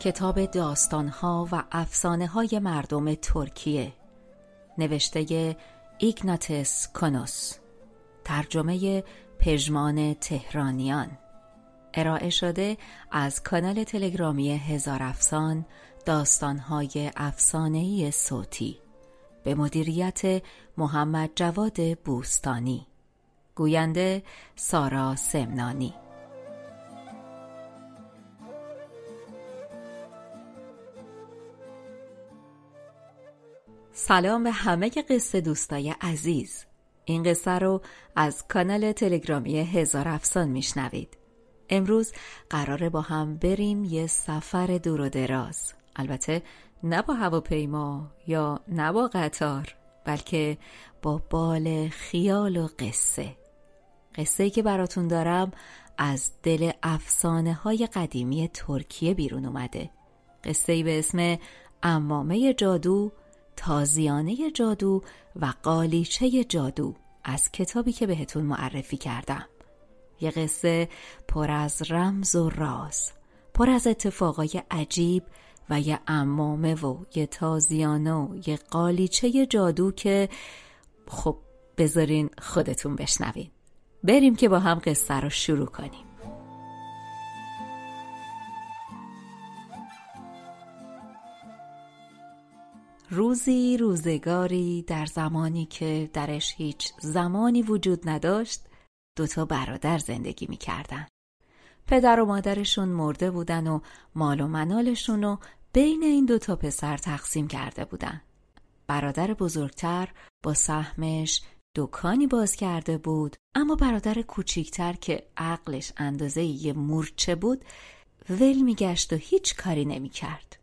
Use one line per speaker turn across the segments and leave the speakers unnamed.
کتاب داستانها و افسانه های مردم ترکیه. نوشته ایگناتس کنوس ترجمه پژمان تهرانیان. ارائه شده از کانال تلگرامی هزار افسان داستانهای افسانه‌ای صوتی. به مدیریت محمد جواد بوستانی. گوینده سارا سمنانی. سلام به همه قصه دوستای عزیز. این قصه رو از کانال تلگرامی هزار افسان میشنوید. امروز قراره با هم بریم یه سفر دور و دراز. البته نه با هواپیما یا نه با قطار بلکه با بال خیال و قصه. قصه که براتون دارم از دل افسانه های قدیمی ترکیه بیرون اومده. قصه به اسم امامه جادو تازیانه جادو و قالیچه جادو از کتابی که بهتون معرفی کردم. یه قصه پر از رمز و راز پر از اتفاقای عجیب و یه امامه و یه تازیانه و یه قالیچه جادو که خب بذارین خودتون بشنوین. بریم که با هم قصه رو شروع کنیم. روزی روزگاری در زمانی که درش هیچ زمانی وجود نداشت دوتا برادر زندگی می‌کردن. پدر و مادرشون مرده بودن و مال و منالشون رو بین این دوتا پسر تقسیم کرده بودن. برادر بزرگتر با سهمش دکانی باز کرده بود اما برادر کوچیکتر که عقلش اندازه یه مورچه بود ول میگشت و هیچ کاری نمی‌کرد.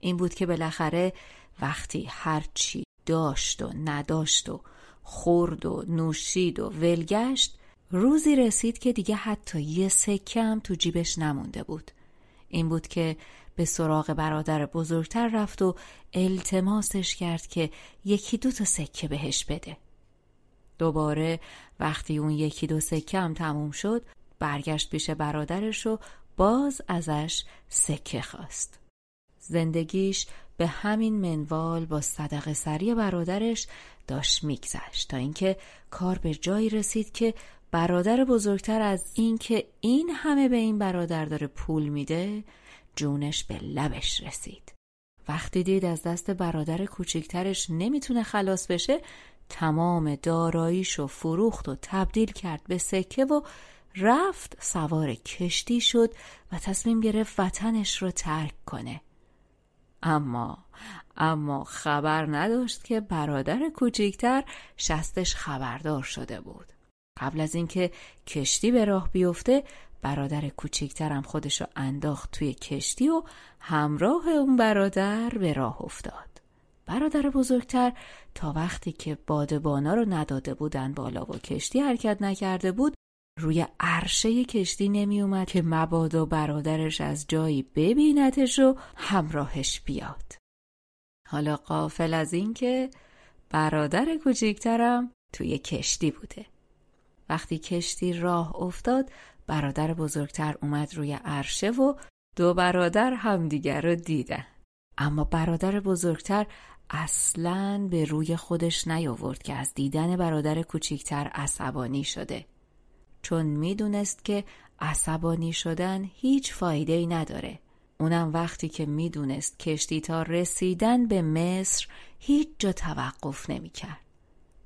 این بود که بالاخره وقتی هرچی داشت و نداشت و خورد و نوشید و ولگشت روزی رسید که دیگه حتی یه سکه هم تو جیبش نمونده بود. این بود که به سراغ برادر بزرگتر رفت و التماسش کرد که یکی دو تا سکه بهش بده. دوباره وقتی اون یکی دو سکه هم تموم شد برگشت پیش برادرش و باز ازش سکه خواست. زندگیش به همین منوال با صدقه سری برادرش داشت میگذشت تا اینکه کار به جایی رسید که برادر بزرگتر از اینکه این همه به این برادر داره پول میده جونش به لبش رسید. وقتی دید از دست برادر کوچکترش نمی‌تونه خلاص بشه تمام داراییش و فروخت و تبدیل کرد به سکه و رفت سوار کشتی شد و تصمیم گرفت وطنش رو ترک کنه. اما اما خبر نداشت که برادر کوچیکتر شستش خبردار شده بود. قبل از اینکه کشتی به راه بیفته برادر کوچیکترم خودش رو انداخت توی کشتی و همراه اون برادر به راه افتاد. برادر بزرگتر تا وقتی که بادبانا رو نداده بودن بالا و کشتی حرکت نکرده بود روی عرشه کشتی نمی اومد که مبادا برادرش از جایی ببینتش و همراهش بیاد. حالا قافل از اینکه برادر کوچیکترم توی کشتی بوده. وقتی کشتی راه افتاد برادر بزرگتر اومد روی عرشه و دو برادر همدیگر رو دیدن. اما برادر بزرگتر اصلا به روی خودش نیاورد که از دیدن برادر کوچیکتر عصبانی شده. چون می‌دونست که عصبانی شدن هیچ فایده ای نداره اونم وقتی که می‌دونست کشتی تا رسیدن به مصر هیچ جا توقف نمی‌کرد.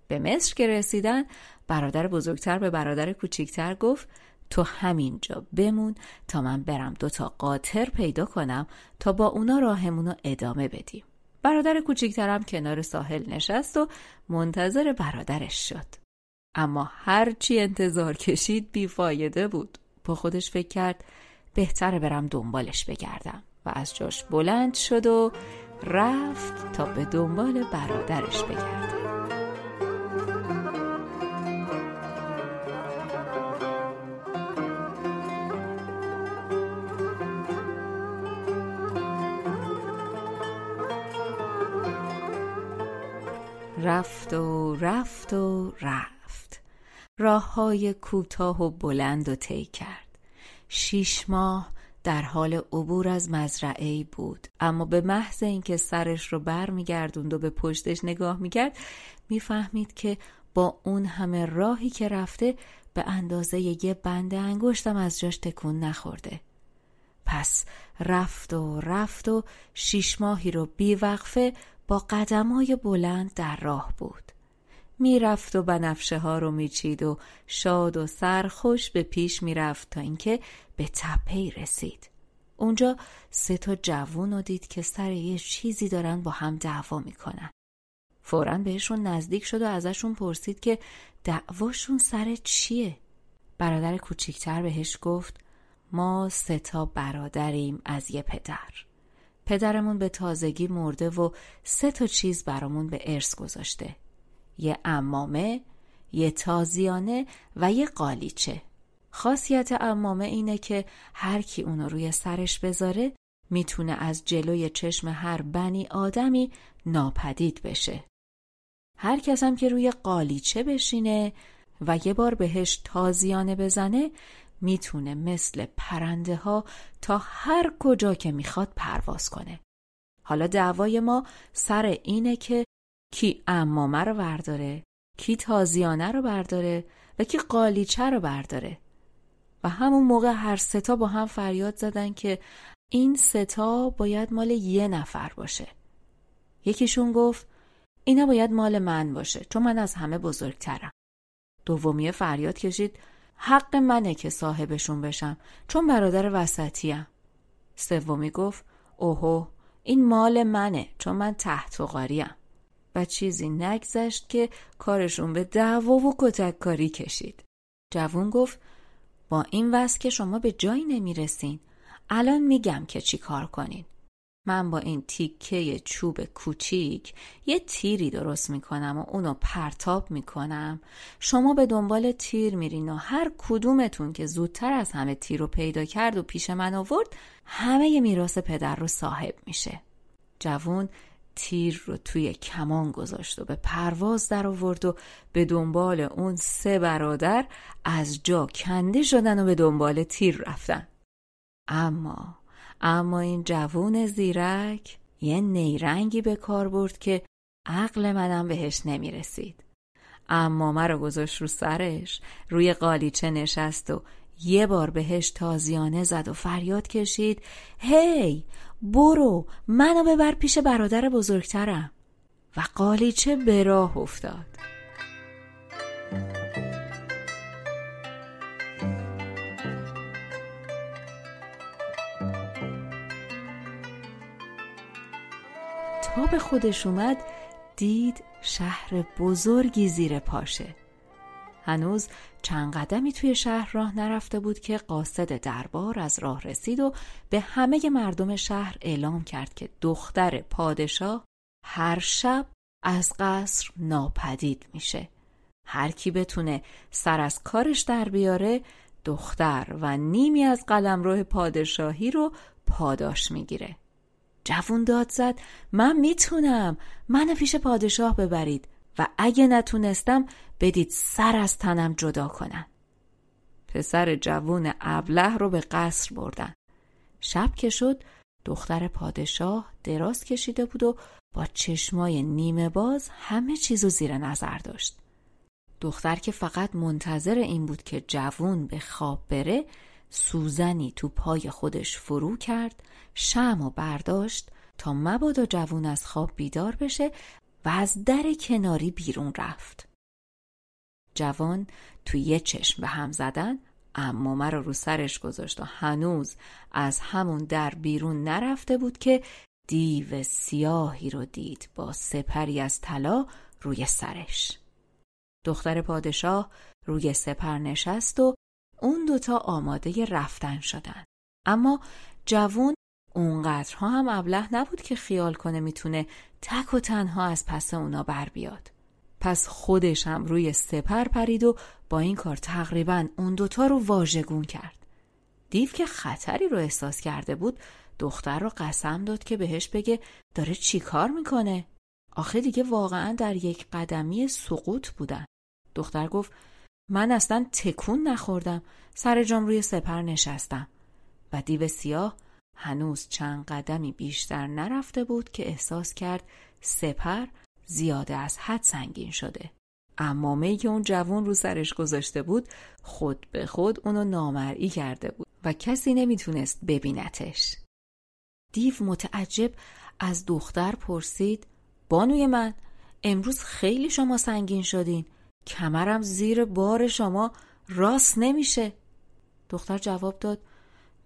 به مصر که رسیدن برادر بزرگتر به برادر کوچیکتر گفت تو همینجا بمون تا من برم دوتا قاطر پیدا کنم تا با اونا راهمونو ادامه بدیم. برادر کوچیکترم کنار ساحل نشست و منتظر برادرش شد. اما هرچی انتظار کشید بیفایده بود. با خودش فکر کرد بهتره برم دنبالش بگردم و از جاش بلند شد و رفت تا به دنبال برادرش بگرده. رفت و رفت و رفت. راه های کوتاه و بلند و طی کرد. شیش ماه در حال عبور از مزرعه بود. اما به محض اینکه سرش رو بر میگردوند و به پشتش نگاه می‌کرد می‌فهمید که با اون همه راهی که رفته به اندازه یه بند انگشتم از جاش تکون نخورده. پس رفت و رفت و شیش ماهی رو بیوقفه با قدمای بلند در راه بود. می‌رفت و بنفشه ها رو میچید و شاد و سرخوش به پیش می‌رفت تا اینکه به تپهی رسید. اونجا سه تا جوون رو دید که سر یه چیزی دارن با هم دعوا می‌کنن. فورا بهشون نزدیک شد و ازشون پرسید که دعواشون سر چیه؟ برادر کوچیکتر بهش گفت ما سه تا برادریم از یه پدر. پدرمون به تازگی مرده و سه تا چیز برامون به ارث گذاشته. یه امامه یه تازیانه و یه قالیچه خاصیت امامه اینه که هر کی اونو روی سرش بذاره می‌تونه از جلوی چشم هر بنی آدمی ناپدید بشه هر کس هم که روی قالیچه بشینه و یه بار بهش تازیانه بزنه می‌تونه مثل پرنده ها تا هر کجا که می‌خواد پرواز کنه. حالا دعوای ما سر اینه که کی امامه رو برداره، کی تازیانه رو برداره و کی قالیچه رو برداره. و همون موقع هر ستا با هم فریاد زدن که این ستا باید مال یه نفر باشه. یکیشون گفت اینا باید مال من باشه چون من از همه بزرگترم. دومی فریاد کشید حق منه که صاحبشون بشم چون برادر وسطیم. سومی گفت اوهو این مال منه چون من تحت و قاریم. چیزی نگذشت که کارشون به دعوا و کتک کاری کشید. جوون گفت با این وضع که شما به جایی نمی‌رسین الان میگم که چی کار کنین. من با این تیکه چوب کوچیک یه تیری درست می‌کنم و اونو پرتاب می‌کنم شما به دنبال تیر میرین و هر کدومتون که زودتر از همه تیر رو پیدا کرد و پیش من آورد همه میراث پدر رو صاحب میشه جوون تیر رو توی کمان گذاشت و به پرواز در آورد و به دنبال اون سه برادر از جا کنده شدن و به دنبال تیر رفتن اما اما این جوون زیرک یه نیرنگی به کار برد که عقل منم بهش نمی. اما مرا گذاشت رو سرش روی قالیچه نشست و یه بار بهش تازیانه زد و فریاد کشید هی برو منو ببر پیش برادر بزرگترم. و قالیچه به راه افتاد. تا به خودش اومد دید شهر بزرگی زیر پاشه. هنوز چند قدمی توی شهر راه نرفته بود که قاصد دربار از راه رسید و به همه مردم شهر اعلام کرد که دختر پادشاه هر شب از قصر ناپدید میشه. هر کی بتونه سر از کارش در بیاره دختر و نیمی از قلمرو پادشاهی رو پاداش می‌گیره. جوون داد زد من می‌تونم منو پیش پادشاه ببرید. و اگه نتونستم بدید سر از تنم جدا کنن. پسر جوون ابله رو به قصر بردن. شب که شد دختر پادشاه دراز کشیده بود و با چشمای نیمه باز همه چیزو زیر نظر داشت. دختر که فقط منتظر این بود که جوون به خواب بره سوزنی تو پای خودش فرو کرد شم و برداشت تا مبادا جوون از خواب بیدار بشه و از در کناری بیرون رفت. جوان تو یه چشم به هم زدن اما رو رو سرش گذاشت و هنوز از همون در بیرون نرفته بود که دیو سیاهی رو دید با سپری از طلا روی سرش. دختر پادشاه روی سپر نشست و اون دوتا آماده رفتن شدن. اما جوون اونقدرها هم ابله نبود که خیال کنه می‌تونه تک و تنها از پس اونا بر بیاد. پس خودش هم روی سپر پرید و با این کار تقریبا اون دوتا رو واژگون کرد. دیو که خطری رو احساس کرده بود دختر رو قسم داد که بهش بگه داره چی کار می‌کنه؟ آخه دیگه واقعا در یک قدمی سقوط بودن. دختر گفت من اصلا تکون نخوردم سر جام روی سپر نشستم و دیو سیاه هنوز چند قدمی بیشتر نرفته بود که احساس کرد سپر زیاده از حد سنگین شده. امامه که اون جوان رو سرش گذاشته بود خود به خود اونو نامرئی کرده بود و کسی نمی‌تونست ببینتش. دیو متعجب از دختر پرسید بانوی من امروز خیلی شما سنگین شدین کمرم زیر بار شما راست نمیشه دختر جواب داد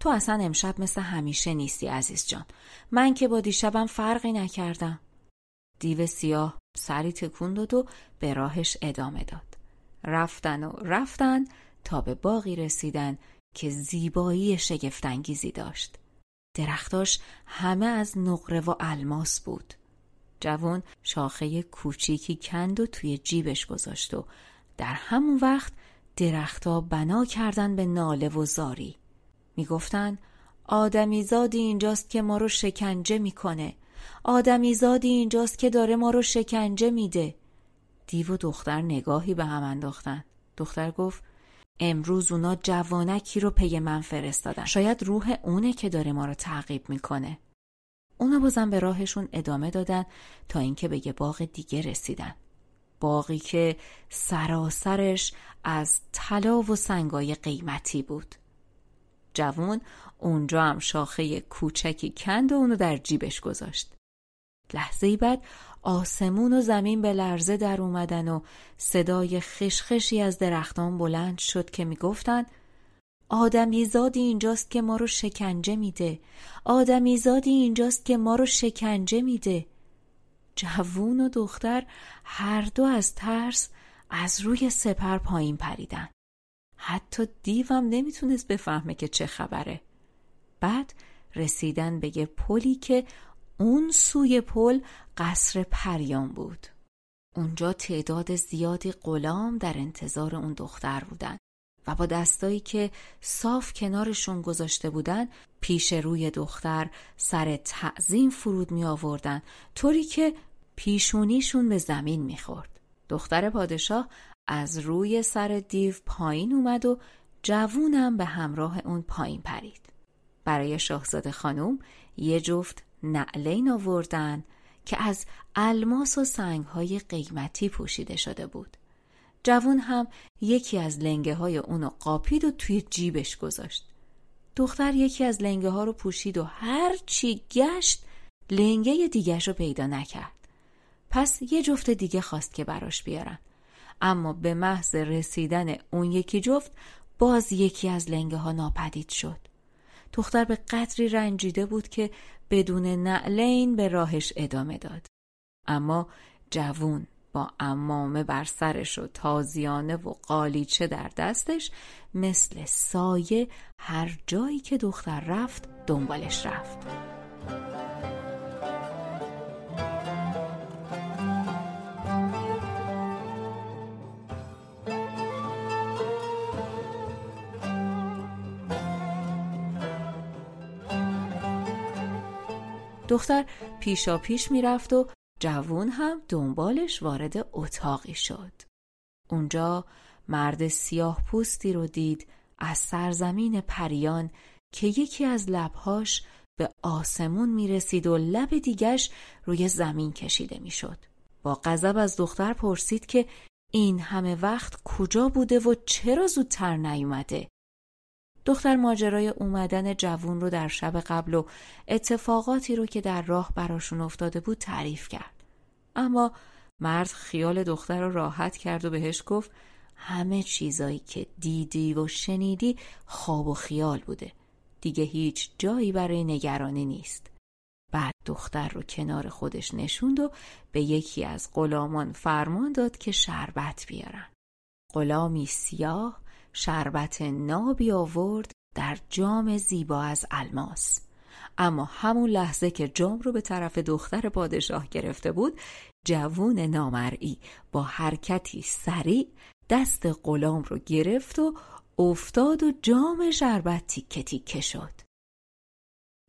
تو اصلا امشب مثل همیشه نیستی عزیز جان. من که با دیشبم فرقی نکردم. دیو سیاه سری تکون داد و به راهش ادامه داد. رفتن و رفتن تا به باقی رسیدن که زیبایی شگفتانگیزی داشت. درختاش همه از نقره و الماس بود. جوان شاخه کوچیکی کند و توی جیبش گذاشت و در همون وقت درختها بنا کردن به ناله و زاری. می‌گفتند آدمیزادی اینجاست که ما رو شکنجه می‌کنه. آدمیزادی اینجاست که داره ما رو شکنجه میده. دیو و دختر نگاهی به هم انداختن دختر گفت امروز اونا جوانکی رو پی من فرستادن. شاید روح اونه که داره ما رو تعقیب می‌کنه. اونا بازم به راهشون ادامه دادن تا اینکه به یه باغ دیگه رسیدن. باقی که سراسرش از طلا و سنگای قیمتی بود. جوون اونجا هم شاخه کوچکی کند و اونو در جیبش گذاشت. لحظه بعد آسمون و زمین به لرزه در اومدن و صدای خشخشی از درختان بلند شد که می‌گفتند آدمیزادی اینجاست که ما رو شکنجه میده. آدمیزادی اینجاست که ما رو شکنجه میده. جوون و دختر هر دو از ترس از روی سپر پایین پریدن. حتی دیوم نمی‌تونست بفهمه که چه خبره بعد رسیدن به یه پلی که اون سوی پل قصر پریان بود اونجا تعداد زیادی غلام در انتظار اون دختر بودن و با دستایی که صاف کنارشون گذاشته بودن پیش روی دختر سر تعظیم فرود می آوردن طوری که پیشونیشون به زمین می خورد. دختر پادشاه از روی سر دیو پایین اومد و جوونم به همراه اون پایین پرید. برای شاهزاده خانم یه جفت نعلین آوردن که از الماس و سنگهای قیمتی پوشیده شده بود. جوون هم یکی از لنگه های اونو قاپید و توی جیبش گذاشت. دختر یکی از لنگه ها رو پوشید و هر چی گشت لنگه دیگرش رو پیدا نکرد. پس یه جفت دیگه خواست که براش بیارن. اما به محض رسیدن اون یکی جفت باز یکی از لنگه ها ناپدید شد. دختر به قدری رنجیده بود که بدون نعلین به راهش ادامه داد. اما جوون با امامه بر سرش و تازیانه و قالیچه در دستش مثل سایه هر جایی که دختر رفت دنبالش رفت دختر پیشا پیش می‌رفت و جوون هم دنبالش وارد اتاقی شد. اونجا مرد سیاه پوستی رو دید از سرزمین پریان که یکی از لبهاش به آسمون می رسید و لب دیگش روی زمین کشیده می شد. با غضب از دختر پرسید که این همه وقت کجا بوده و چرا زودتر نیومده؟ دختر ماجرای اومدن جوون رو در شب قبل و اتفاقاتی رو که در راه براشون افتاده بود تعریف کرد. اما مرد خیال دختر رو راحت کرد و بهش گفت همه چیزایی که دیدی و شنیدی خواب و خیال بوده. دیگه هیچ جایی برای نگرانی نیست. بعد دختر رو کنار خودش نشوند و به یکی از غلامان فرمان داد که شربت بیارن. غلامی سیاه شربت نابی آورد در جام زیبا از الماس. اما همون لحظه که جام رو به طرف دختر پادشاه گرفته بود جوون نامرئی با حرکتی سریع دست غلام رو گرفت و افتاد و جام شربت تیکه تیکه شد.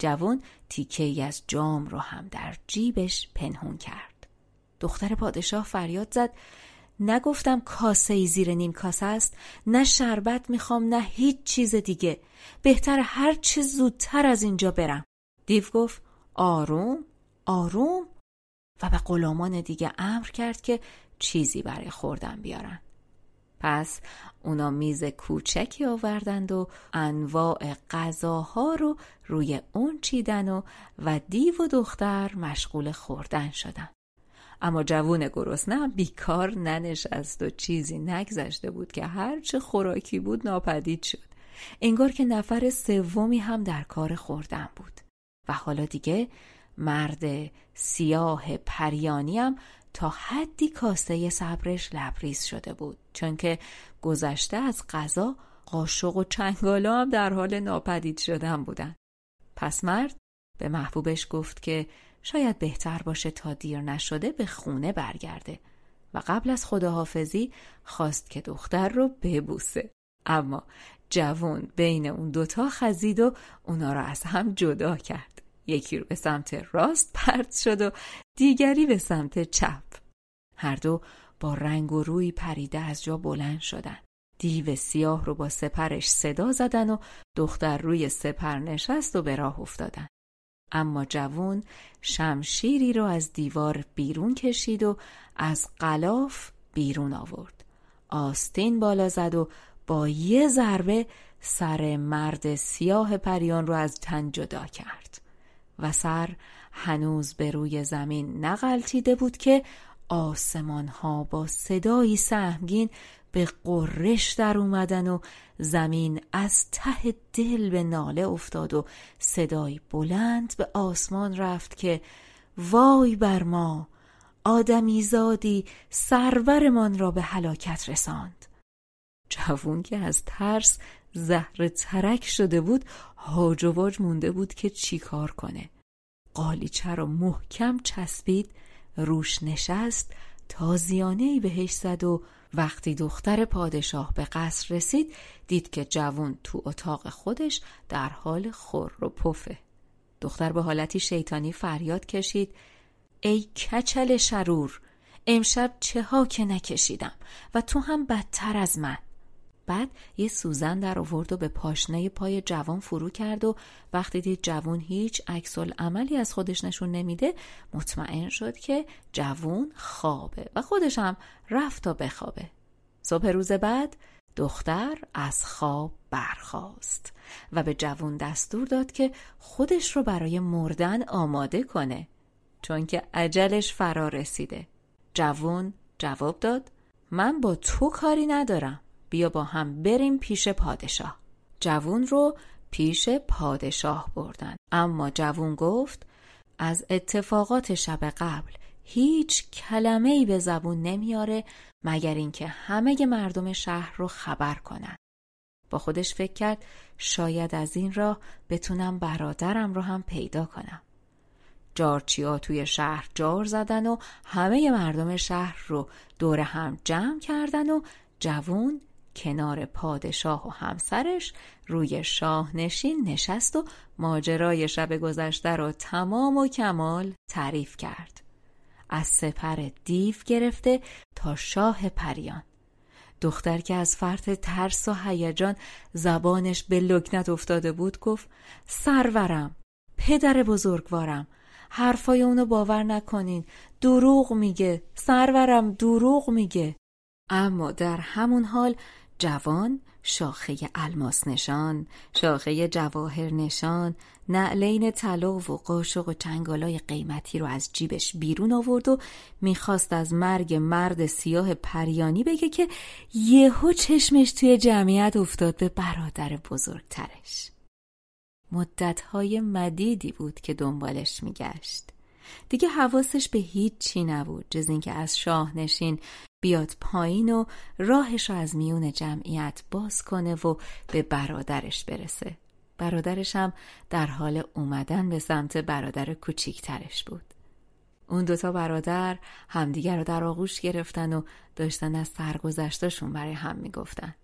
جوان تیکه ای از جام رو هم در جیبش پنهون کرد. دختر پادشاه فریاد زد نگفتم کاسه ای زیر نیم کاسه است نه شربت می‌خوام نه هیچ چیز دیگه. بهتر هر چه زودتر از اینجا برم. دیو گفت آروم آروم. و به غلامان دیگه امر کرد که چیزی برای خوردن بیارن. پس اونا میز کوچکی آوردند و انواع غذاها رو روی اون چیدن و و دیو و دختر مشغول خوردن شدن. اما جوون گرسنه بیکار ننشست و چیزی نگذشته بود که هرچه خوراکی بود ناپدید شد. انگار که نفر سومی هم در کار خوردن بود. و حالا دیگه مرد سیاه پریانی هم تا حدی کاسه صبرش لبریز شده بود. چون که گذشته از غذا قاشق و چنگالا هم در حال ناپدید شدن بودن. پس مرد به محبوبش گفت که شاید بهتر باشه تا دیر نشده به خونه برگرده و قبل از خداحافظی خواست که دختر رو ببوسه. اما جوون بین اون دوتا خزید و اونا را از هم جدا کرد. یکی رو به سمت راست پرت شد و دیگری به سمت چپ. هر دو با رنگ و روی پریده از جا بلند شدن. دیو سیاه رو با سپرش صدا زدن و دختر روی سپر نشست و به راه افتادن. اما جوون شمشیری رو از دیوار بیرون کشید و از قلاف بیرون آورد. آستین بالا زد و با یه ضربه سر مرد سیاه پریان رو از تن جدا کرد و سر هنوز به روی زمین نغلطیده بود که آسمان ها با صدایی سهمگین به قرش در اومدن و زمین از ته دل به ناله افتاد و صدای بلند به آسمان رفت که وای بر ما آدمیزادی سرورمان را به هلاکت رساند. جوون که از ترس زهر ترک شده بود هاج و واج مونده بود که چیکار کنه. قالیچه را محکم چسبید روش نشست تازیانه ای بهش زد و وقتی دختر پادشاه به قصر رسید دید که جوون تو اتاق خودش در حال خور و پفه. دختر به حالتی شیطانی فریاد کشید ای کچل شرور امشب چه ها که نکشیدم و تو هم بدتر از من. بعد یه سوزن در آورد و به پاشنه پای جوان فرو کرد و وقتی دید جوان هیچ عکس عملی از خودش نشون نمیده مطمئن شد که جوان خوابه و خودش هم رفت تا بخوابه. صبح روز بعد دختر از خواب برخاست و به جوون دستور داد که خودش رو برای مردن آماده کنه چون که عجلش فرا رسیده. جوون جواب داد من با تو کاری ندارم. بیا با هم بریم پیش پادشاه. جوون رو پیش پادشاه بردن. اما جوون گفت از اتفاقات شب قبل هیچ کلمه ای به زبون نمیاره مگر اینکه همه مردم شهر رو خبر کنن. با خودش فکر کرد شاید از این راه بتونم برادرم رو هم پیدا کنم. جارچیا توی شهر جار زدن و همه مردم شهر رو دور هم جمع کردن و جوون کنار پادشاه و همسرش روی شاه نشین نشست و ماجرای شب گذشته را تمام و کمال تعریف کرد. از سپر دیو گرفته تا شاه پریان. دختر که از فرط ترس و هیجان زبانش به لکنت افتاده بود گفت سرورم پدر بزرگوارم حرفای اونو باور نکنین دروغ میگه سرورم دروغ میگه. اما در همون حال جوان شاخه الماس نشان شاخه جواهر نشان نعلین طلا و قاشق و چنگالای قیمتی رو از جیبش بیرون آورد و می‌خواست از مرگ مرد سیاه پریانی بگه که یهو چشمش توی جمعیت افتاد به برادر بزرگترش. مدتهای مدیدی بود که دنبالش میگشت. دیگه حواسش به هیچ چی نبود جز اینکه از شاه نشین بیاد پایین و راهش رو از میون جمعیت باز کنه و به برادرش برسه. برادرش هم در حال اومدن به سمت برادر کوچیکترش بود. اون دوتا برادر همدیگر رو در آغوش گرفتن و داشتن از سرگذشتشون برای هم می‌گفتن.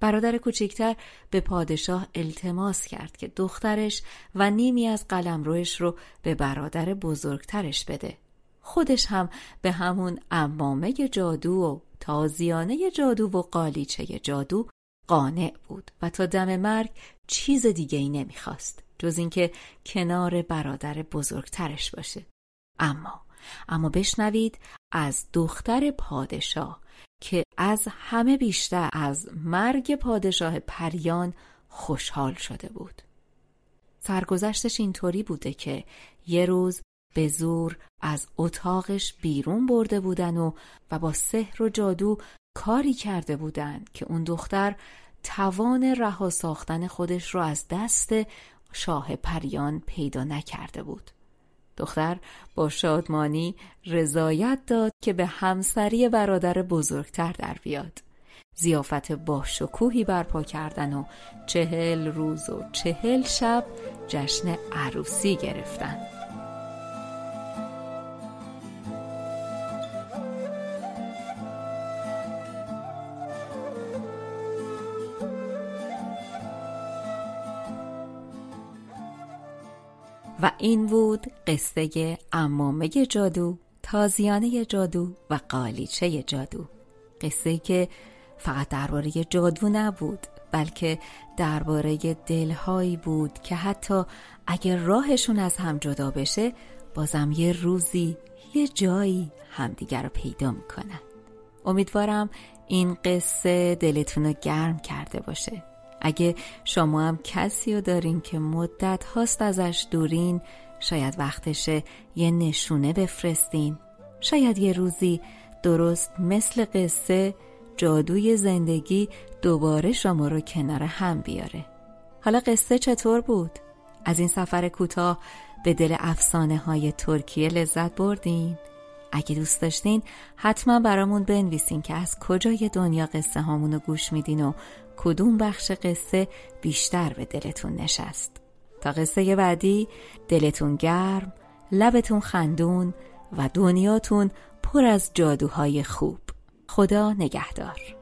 برادر کوچکتر به پادشاه التماس کرد که دخترش و نیمی از قلمروش رو به برادر بزرگترش بده. خودش هم به همون امامه جادو و تازیانه جادو و قالیچه جادو قانع بود و تا دم مرگ چیز دیگه ای نمی‌خواست جز اینکه کنار برادر بزرگترش باشه. اما اما بشنوید از دختر پادشاه که از همه بیشتر از مرگ پادشاه پریان خوشحال شده بود. سرگذشتش اینطوری بوده که یه روز به زور از اتاقش بیرون برده بودن و و با سحر و جادو کاری کرده بودن که اون دختر توان رها ساختن خودش رو از دست شاه پریان پیدا نکرده بود. دختر با شادمانی رضایت داد که به همسری برادر بزرگتر در بیاد. زیافت با شکوهی برپا کردن و چهل روز و چهل شب جشن عروسی گرفتن. و این بود قصه امامه جادو تازیانه جادو و قالیچه جادو. قصه که فقط درباره جادو نبود بلکه درباره دلهایی بود که حتی اگر راهشون از هم جدا بشه بازم یه روزی یه جایی همدیگر رو پیدا می‌کنن. امیدوارم این قصه دلتون رو گرم کرده باشه. اگه شما هم کسی رو دارین که مدت هاست ازش دورین شاید وقتشه یه نشونه بفرستین شاید یه روزی درست مثل قصه جادوی زندگی دوباره شما رو کنار هم بیاره حالا قصه چطور بود؟ از این سفر کوتاه به دل افسانه های ترکیه لذت بردین؟ اگه دوست داشتین حتما برامون بنویسین که از کجای دنیا قصه هامونو گوش میدین و کدوم بخش قصه بیشتر به دلتون نشست؟ تا قصه بعدی دلتون گرم لبتون خندون و دنیاتون پر از جادوهای خوب. خدا نگهدار.